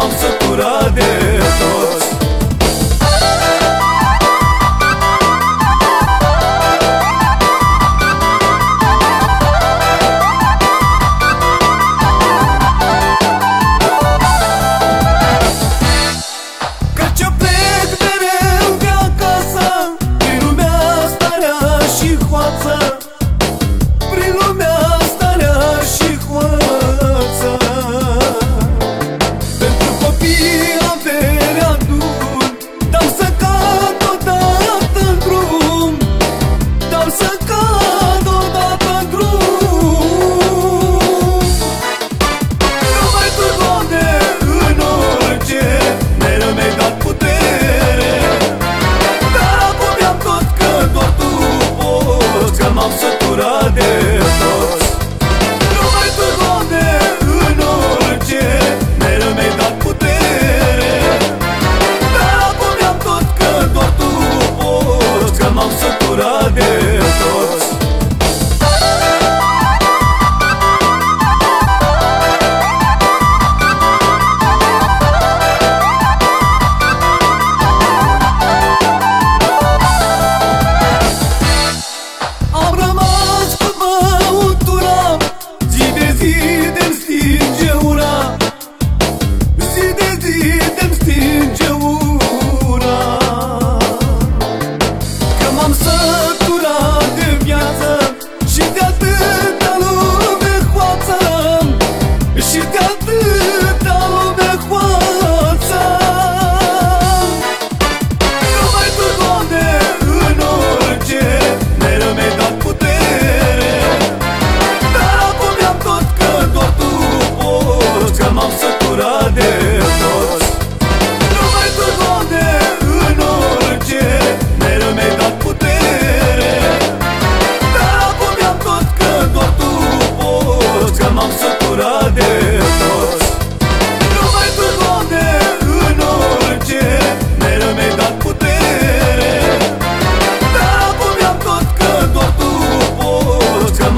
몸속 없었 vida.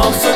most